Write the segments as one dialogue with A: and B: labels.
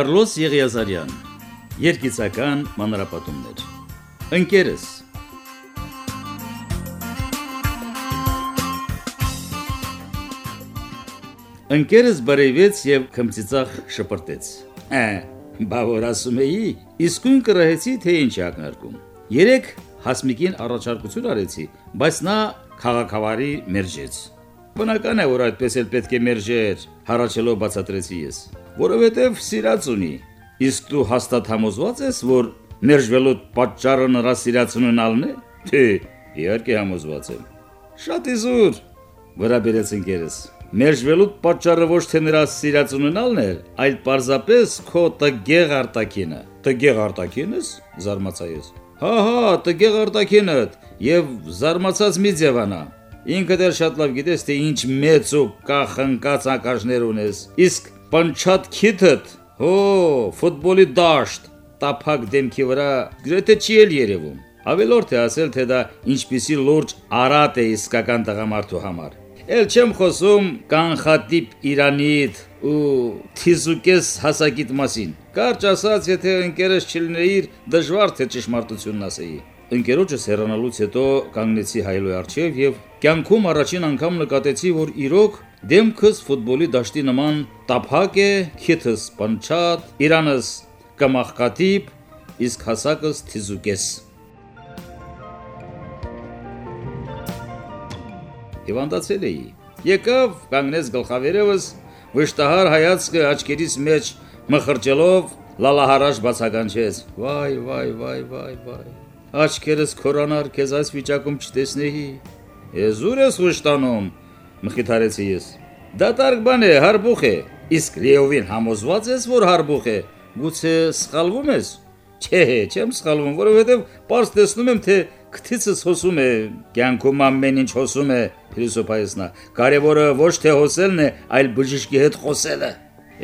A: Կարլոս Եղիազարյան Երգիծական մանրապատումներ Ընկերս Ընկերս բարևեց եւ քմծիծախ շպրտեց Ա բա որ ասում էի իսկույն կրահեցի թե ինչ ակնարկում Երեք հասմիկին առաջարկություն արեցի բայց նա խաղակավարի մերժեց Բնական է, որ այդպես էլ պետք է մերժեր, հառաչելով բացատրեցի ես, որովհետև սիրած ունի։ Իսկ դու հաստատ համոզված ես, որ մերժվելու պատճառը նրա սիրածուն ունալն է։ Թե, իհարկե համոզված եմ։ Շատ իզուր, վրա բերեց ընկերս։ Մերժվելու պատճառը ոչ թե նրա սիրածուն ունալն էր, այլ պարզապես քո տգեղ արտակինը։ Տգեղ արտակինս, զարմացա ես։ Հա, հա, տգեղ արտակինդ եւ զարմացած մի ձևանա։ Ինքդ էլ շատ լավ գիտես, թե ինչ մեծ ու կախնկած ակաշներ ունես։ Իսկ պնչատ քիթդ, հո, ֆուտբոլի դաշտ, տափակ դեմքի վրա գրեթե չի էլ երևում։ Ավելորդ է ասել, թե դա ինչպիսի լուրջ արատ է իսկական տղամարդու համար։ Էլ չեմ խոսում կանխատիպ Իրանիդ ու թիզուկես հասակիտ մասին։ Կարճ ասած, եթե ընկերս չլիներ, դժվար թե ճշմարտությունն ասեի։ Ընկերոջս հեռանալուց հետո կանգնեցի հայլոյ արջև եւ կյանքում առաջին անգամ նկատեցի, որ իրոք դեմքս ֆուտբոլի դաշտի նման տափակ է, քիթս պնչատ, Իրանս կմախկատիպ, իսկ հասակս թիզուկես։ Հիվանդացել էի։ Եկավ, կանգնեց գլխավերևս, վշտահար հայացքը աչքերիս մեջ մխրճելով լալահարաշ բացականչեց։ Վայ, վայ, վայ, վայ, վայ աչքերս քորանար քեզ այս վիճակում չտեսնեի։ Ես ուր ես վշտանում, մխիթարեցի ես։ Դատարկ բան է, հարբուխ է։ Իսկ Լեովին համոզված ես, որ հարբուխ է։ Գուցե սխալվում ես։ Չէ, չեմ սխալվում, որովհետև པարզ տեսնում եմ, թե քթիցս հոսում է, կյանքում ամեն ինչ հոսում է, փիլիսոփայեսնա։ Կարևորը ոչ թե հոսելն է, այլ բժիշկի հետ խոսելը։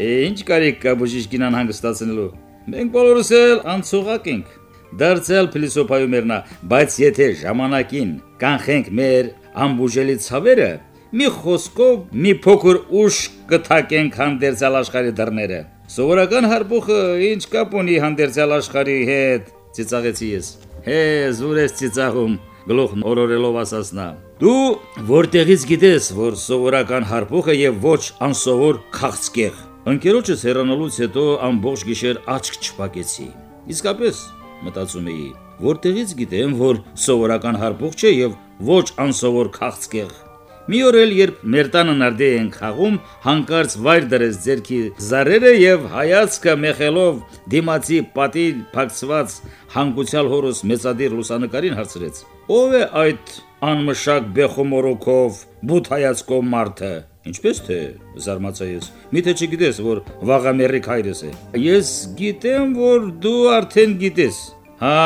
A: Ինչ կարիք կա բժիշկին անհանգստացնելու։ Մենք բոլորս էլ անցողակ ենք դարձյալ փիլիսոփայում էր նա, բայց եթե ժամանակին կանխենք մեր ամբուժելի ցավերը, մի խոսքով մի փոքր ուշ կթակենք հանդերձյալ աշխարհի դռները։ Սովորական հարբուխը ինչ կապ ունի հանդերձյալ աշխարհի հետ, ծիծաղեցի ես։ Հե, զուր ես ծիծաղում, գլուխն օրորելով ասաց նա։ Դու որտեղից գիտես, որ սովորական հարբուխը եւ ոչ անսովոր քաղցկեղ։ Ընկերոջս հեռանալուց հետո ամբողջ գիշեր աչք չփակեցի։ Իսկապես մտածում էի, որտեղից գիտեմ, որ սովորական հարբուխ չէ եւ ոչ անսովոր քաղցկեղ։ Մի օր էլ երբ մեր տանը նարդի են խաղում, հանկարծ վայր դրեց ձերքի զարերը եւ հայացքը մեխելով դիմացի պատի փակցված հանգուցյալ հորոս մեծադիր լուսանկարին հարցրեց. Ո՞վ է այդ անմշակ բեխոմորոքով բութ հայացքով մարդը։ Ինչպես թե զարմացա ես։ Միթե չգիտես, որ վաղամերիկ հայրս է։ Ես գիտեմ, որ դու արդեն գիտես։ Հա,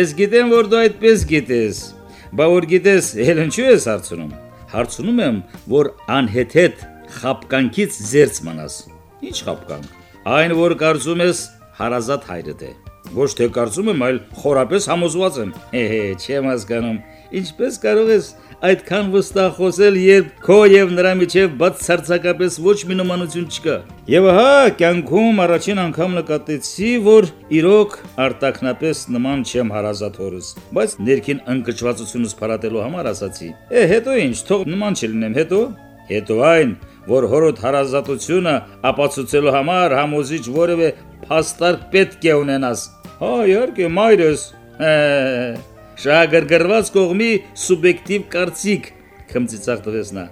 A: ես գիտեմ, որ դու այդպես գիտես։ Բա որ գիտես, հել ինչու ես հարցնում։ Հարցնում եմ, որ անհեթեթ խապկանքից զերծ մնաս։ Ինչ խապկանք։ Այն, որ կարծում ես հարազատ հայրդ է։ Ոչ թե կարծում եմ, այլ խորապես համոզված եմ։ Հե, չեմ հասկանում։ Ինչպես կարող ես այդքան վստահ խոսել, երբ քո եւ նրա միջև բացարձակապես ոչ մի նմանություն չկա։ Եվ հա, կյանքում առաջին անգամ նկատեցի, որ իրոք արտակնապես նման չեմ հարազատ հորս, բայց ներքին ընկճվածությունս փարատելու համար ասացի. «Է, հետո ինչ, թող նման չլինեմ, հետո»։ Հետո այն, որ հորոդ հարազատությունը ապացուցելու համար համոզիչ որևէ փաստարկ պետք է ունենաս։ Հա, իհարկե, մայրս։ շահագրգռված կողմի սուբյեկտիվ կարծիք քմծիծաղ տվեց նա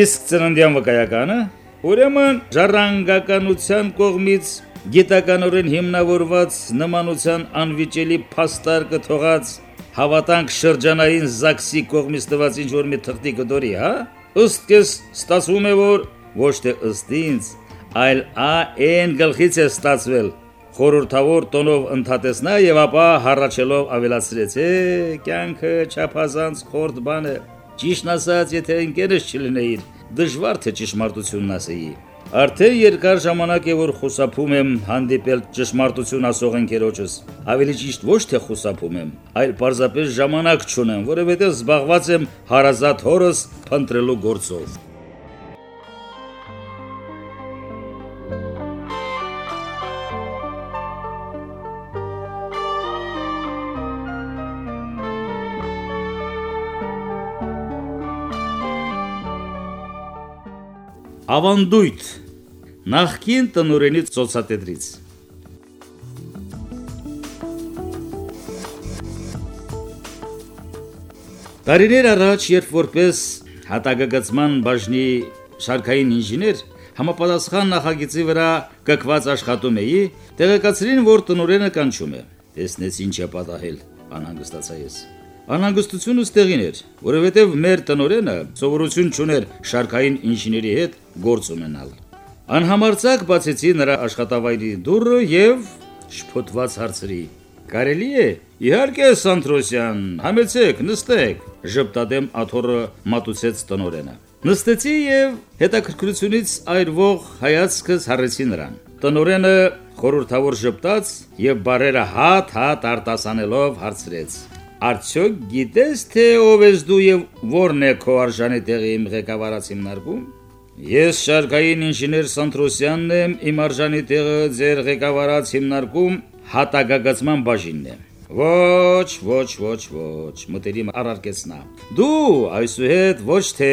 A: իսկ ծննդյան վկայականը ուրեմն ժառանգականության կողմից գիտականորեն հիմնավորված նմանության անվիճելի փաստարկը թողած հավատանք շրջանային զաքսի կողմից տված ինչ որ մի թղթի կդորի, հա? Ըստ քեզ ստացվում է որ ոչ թե ըստ ինձ, այլ ԱՆ գլխից է ստացվել խորհրդավոր տոնով ընդհատեց նա եւ ապա հառաչելով ավելացրեց. «Է, կյանքը չափազանց խորտ բան է։ Ճիշտն ասած, եթե ընկերս չլինեիր, դժվար թե ճշմարտությունն ասեի։ Արդեն երկար ժամանակ է որ խուսափում եմ հանդիպել ճշմարտություն ասող ընկերոջս։ Ավելի ճիշտ ոչ թե խուսափում եմ, այլ պարզապես ժամանակ չունեմ, որովհետև զբաղված եմ հարազատ հորս փնտրելու գործով։ ավանդույթ նախքին տնորենի ծոցատետրից Տարիներ առաջ, երբ որպես հատագագծման բաժնի շարքային ինժեներ համապատասխան նախագծի վրա կկված աշխատում էի, տեղեկացրին, որ տնորենը կանչում է։ Տեսնեց ինչ է պատահել, անհանգստացա ես։ Անհանգստությունը ստեղին էր, որովհետև մեր տնորենը սովորություն չուներ շարքային ինժեների հետ գործ ունենալ։ Անհամարցակ բացեցի նրա աշխատավայրի դուռը եւ շփոթված հարցրի. Կարելի է։ Իհարկե, Սանտրոսյան, համեցեք, նստեք։ Ժպտադեմ աթորը մատուցեց տնորենը։ Նստեցի եւ հետաքրքրությունից այրվող հայացքս հառեցի նրան։ Տնորենը խորհրդավոր ժպտաց եւ բարերը հատ-հատ արտասանելով հարցրեց. Արդյոք գիտես թե ով ես դու եւ որն է քո արժանի տեղի իմ ղեկավարած հիմնարկում։ Ես շարքային ինժեներ Սանտրոսյանն եմ, իմ արժանի տեղը ձեր ղեկավարած հիմնարկում հատագագացման բաժինն է։ Ոչ, ոչ, ոչ, ոչ, մտերիմ առարկեց նա։ Դու այսուհետ ոչ թե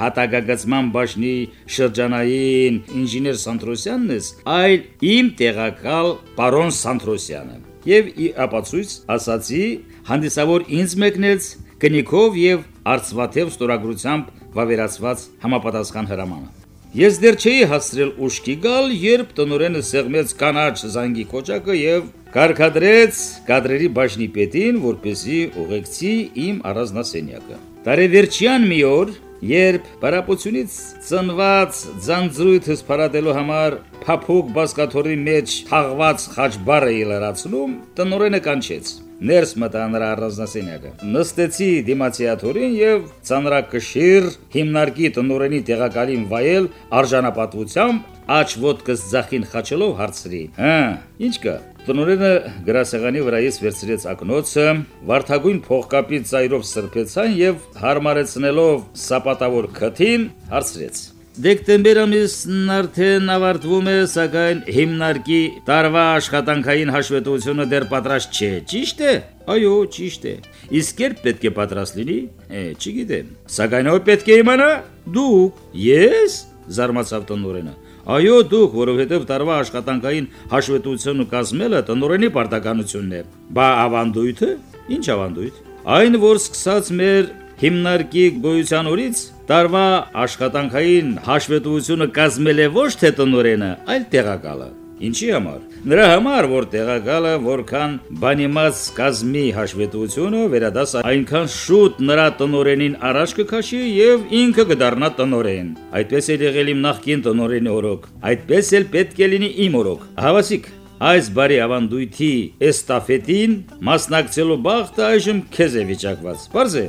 A: հատագագացման բաժնի շրջանային ինժեներ Սանտրոսյանն ես, այլ իմ տեղակալ պարոն Սանտրոսյանը։ Եվ ի ապացույց ասացի, հանդիսավոր ինձ մեկնեց կնիկով եւ արծվաթև ստորագրությամբ վավերացված համապատասխան հրամանը։ Ես դեռ չէի հասցրել ուշքի գալ, երբ տնորենը սեղմեց կանաչ զանգի կոճակը եւ կարկադրեց կադրերի բաժնի պետին, որպեսի ուղեկցի իմ առանձնասենյակը։ Տարեվերջյան մի օր, երբ բարապությունից ծնված ձանձրույթս փարատելու համար փափուկ բասկաթորի մեջ թաղված խաչբարը իլարացնում, տնորենը կանչեց ներս մտա նրա առանձնասենյակը։ Նստեցի դիմացիաթորին եւ ցանրակշիռ հիմնարկի տնորենի տեղակալին վայել արժանապատվությամբ աչ ոդկս ձախին խաչելով հարցրի. «Հա, ինչ կա»։ Տնորենը գրասեղանի վրայից վերցրեց ակնոցը, վարդագույն փողկապի ծայրով սրբեցան եւ հարմարեցնելով սապատավոր քթին հարցրեց. Դեկտեմբեր ամիսն արդեն ավարտվում է, սակայն հիմնարկի տարվա աշխատանքային հաշվետվությունը դեռ պատրաստ չէ։ Ճիշտ է։ Այո, ճիշտ է։ Իսկ երբ պետք է պատրաստ լինի։ Է, չգիտեմ։ Սակայն ով պետք է իմանա։ Դուք։ Ես։ Զարմացավ տնորենը։ Այո, դուք, որովհետև տարվա աշխատանքային հաշվետվությունը կազմելը տնորենի պարտականությունն է։ Բա ավանդույթը։ Ինչ ավանդույթ։ Այն, որ սկսած մեր հիմնարկի գոյության օրից տարվա աշխատանքային հաշվետվությունը կազմել է ոչ թե տնորենը, այլ տեղակալը։ Ինչի համար։ Նրա համար, որ տեղակալը որքան բանիմաց կազմի հաշվետվությունը վերադաս այնքան շուտ նրա տնորենին առաջ կքաշի եւ ինքը կդառնա տնորեն։ Այդպես է եղել իմ նախկին տնորենի օրոք։ Այդպես էլ պետք է լինի իմ օրոք։ Հավասիկ, այս բարի ավանդույթի էստաֆետին մասնակցելու բախտը այժմ քեզ է վիճակված։ Բարձ է։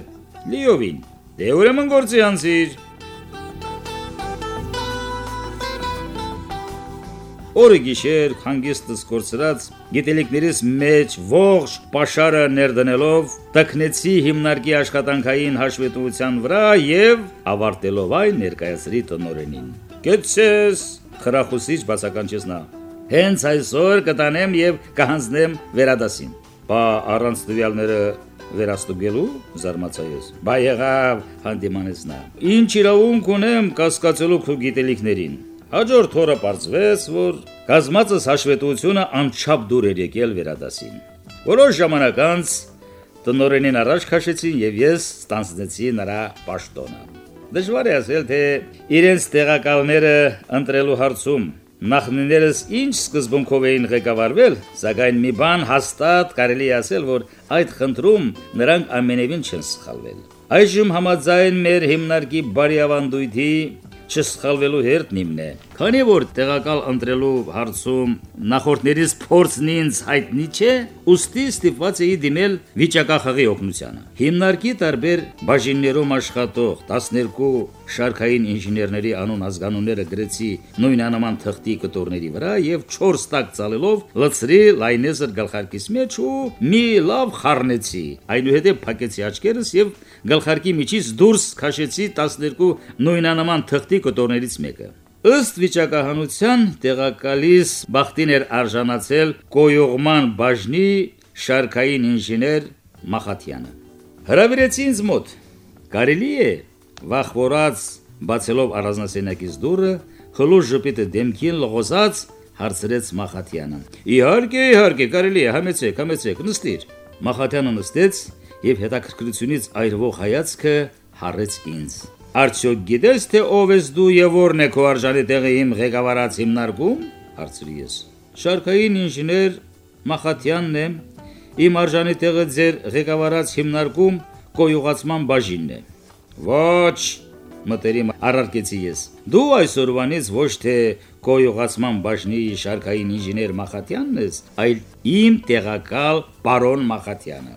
A: Լիովին։ Դե ուրեմն գործի անցիր։ Օրը գիշեր հանգիստս կորցրած գիտելիքներիս մեջ ողջ pašարը ներդնելով տկնեցի հիմնարկի աշխատանքային հաշվետվության վրա եւ ավարտելով այն ներկայացրի տնորենին։ Գեցես խրախուսիչ բացականչես նա։ Հենց այսօր կտանեմ եւ կհանձնեմ վերադասին։ Բա առանց տվյալները վերաստուգելու զարմացա ես։ Բա եղավ հանդիմանեց նա։ Ինչ իրավունք ունեմ կասկածելու քո գիտելիքներին։ Հաջորդ օրը պարզվեց, որ կազմածս հաշվետվությունը անչափ դուր էր եկել վերադասին։ Որոշ ժամանակ անց տնորենին առաջ քաշեցին եւ ես ստանցնեցի նրա պաշտոնը։ Դժվար է ասել, թե իրենց տեղակալները ընտրելու հարցում Նախնիներս ինչ սկզբունքով էին ղեկավարվել, սակայն մի բան հաստատ կարելի ասել, որ այդ խնդրում նրանք ամենևին չեն սխալվել։ Այժմ համաձայն մեր հիմնարկի բարի ավանդույթի չսխալվելու հերթն իմն է։ Քանի որ տեղակալ ընտրելու հարցում նախորդներից փորձն ինձ հայտնի չէ, ուստի ստիպված էի դիմել վիճակախաղի օգնությանը։ Հիմնարկի տարբեր բաժիններում աշխատող 12 շարքային ինժեներների անուն ազգանունները գրեցի նույնանման թղթի կտորների վրա եւ 4 տակ ցալելով լցրի լայնեզր գլխարկից մեջ ու մի լավ խառնեցի։ Այնուհետև փակեցի աչքերս եւ գլխարկի միջից դուրս քաշեցի 12 նույնանման թղթի կտորներից մեկը։ Ըստ վիճակահանության տեղակալիս բախտին էր արժանացել կոյողման բաժնի շարքային ինժեներ Մախատյանը։ Հրավիրեցի ինձ մոտ։ Կարելի է վախվորած բացելով առանձնասենյակից դուռը խլուժ ժպիտը դեմքին լողոզած հարցրեց Մախատյանը։ Իհարկե, իհարկե, կարելի է, համեցեք, համեցեք, նստիր։ Մախատյանը նստեց եւ հետաքրքրությունից այրվող հայացքը հարեց ինձ։ Արդյոք գիտես թե ով ես դու եւ ո՞րն է քո արժանի տեղը իմ ղեկավարած հիմնարկում։ հարցրի ես։ Շարքային ինժեներ Մախատյանն է, իմ արժանի տեղը ձեր ղեկավարած հիմնարկում կոյուղացման բաժինն է։ Ոչ, մտերիմ առարկեցի ես։ Դու այսօրվանից ոչ թե կոյուղացման բաժնի շարքային ինժեներ Մախատյանն ես, այլ իմ տեղակալ պարոն Մախատյանը։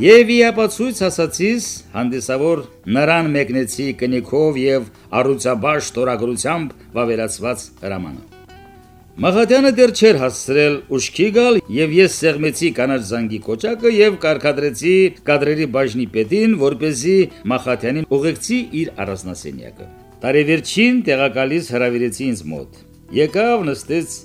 A: Եվ իապացույց ասացիս հանդիսավոր նրան մեկնեցի կնիքով եւ առուցաբաշ տորագրությամբ վավերացված հրամանը։ Մախատյանը դեռ չէր հասցրել ուշքի գալ եւ ես սեղմեցի կանաչ զանգի կոճակը եւ կարկադրեցի կադրերի բաժնի պետին, որ เป զի Մախատյանին ուղեկցի իր առանձնասենյակը։ Տարեվերջին տեղակալից հրավիրեցի ինձ մոտ։ Եկավ նստեց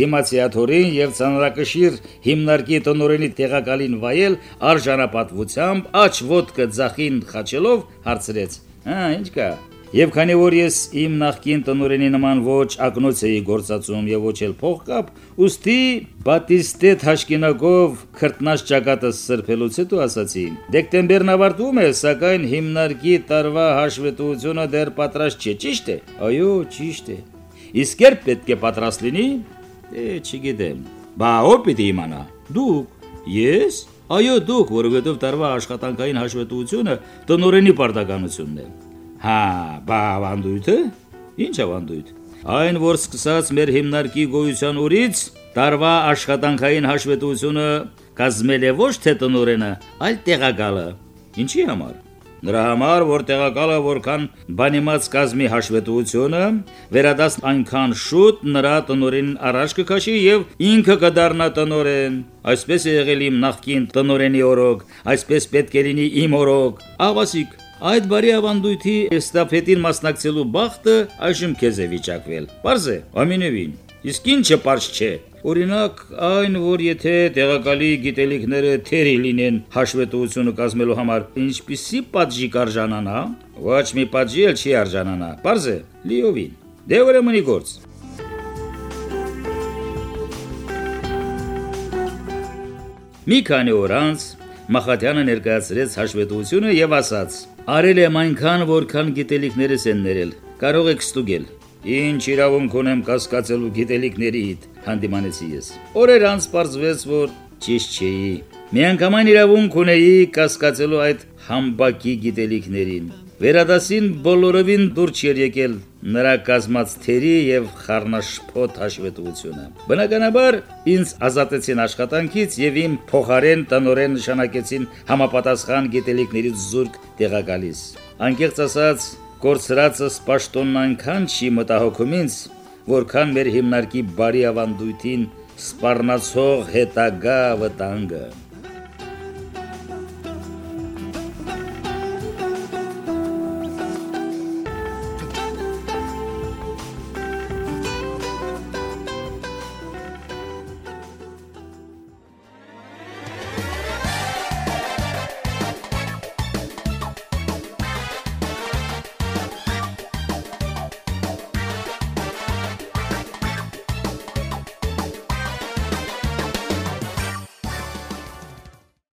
A: դիմացիաթորին եւ ցանրակշիռ հիմնարկի տնորենի տեղակալին վայել արժանապատվությամբ աչ ոդկը ձախին խաչելով հարցրեց. «Հա, ինչ կա»։ Եվ քանի որ ես իմ նախկին տնորենի նման ոչ ակնոց էի գործածում եւ ոչ էլ փողկապ, ուստի Բատիստե Թաշկինակով քրտնաշ ճակատը սրբելուց հետո ասացի. դեկտեմբերն ավարտվում է, սակայն հիմնարկի տարվա հաշվետվությունը դեռ պատրաստ չէ, ճիշտ է։ Այո, ճիշտ է։ Իսկ երբ պետք է պատրաստ լինի, դե չգիտեմ։ Բա ո՞ր պիտի իմանա։ Դուք։ Ես։ Այո, դուք, որովհետև տարվա աշխատանքային հաշվետվությունը տնորենի պարտականությունն է։ Հա, բա ավանդույթը։ Ինչ ավանդույթ։ Այն, որ սկսած մեր հիմնարկի գոյության օրից տարվա աշխատանքային հաշվետվությունը կազմել է ոչ թե տնորենը, այլ տեղակալը։ Ինչի համար։ Նրա համար, որ տեղակալը որքան բանիմաց կազմի հաշվետվությունը, վերադաս այնքան շուտ նրա տնորեն առաջ կքաշի եւ ինքը կդառնա տնորեն։ Այսպես է եղել իմ նախկին տնորենի օրոք, այսպես պետք է լինի իմ օրոք։ Աղասիկ Այդ բարի ավանդույթի էստաֆետին մասնակցելու բախտը այժմ քեզ է վիճակվել։ Պարզ է, ամենևին։ Իսկ ինչը པարզ չէ։ Օրինակ, այն, որ եթե տեղակալի գիտելիքները թերի լինեն հաշվետվությունը կազմելու համար, ինչպիսի պատժի կարժանանա, ոչ մի պատժի էլ չի արժանանա։ Պարզ է, լիովին։ Դե ուրեմն գործ։ Մի քանի օր անց Մախատյանը ներկայացրեց հաշվետվությունը եւ ասաց. Արել եմ այնքան, որքան գիտելիքներս են ներել։ Կարող եք ստուգել։ Ինչ իրավունք ունեմ կասկածելու գիտելիքներիդ, հանդիմանեցի ես։ Օրեր անց պարզվեց, որ ճիշտ չէի։ Միանգամայն իրավունք ունեի կասկածելու այդ համբակի գիտելիքներին։ Վերադասին բոլորովին դուրս չեր եկել նրա կազմած թերի եւ խառնաշփոթ հաշվետվությունը։ Բնականաբար ինձ ազատեցին աշխատանքից եւ իմ փոխարեն տնորեն նշանակեցին համապատասխան գիտելիքներից զուրկ տեղակալիս։ Անկեղծ ասած, կորցրածս պաշտոնն այնքան չի մտահոգում ինձ, որքան մեր հիմնարկի բարի ավանդույթին սպառնացող հետագա վտանգը։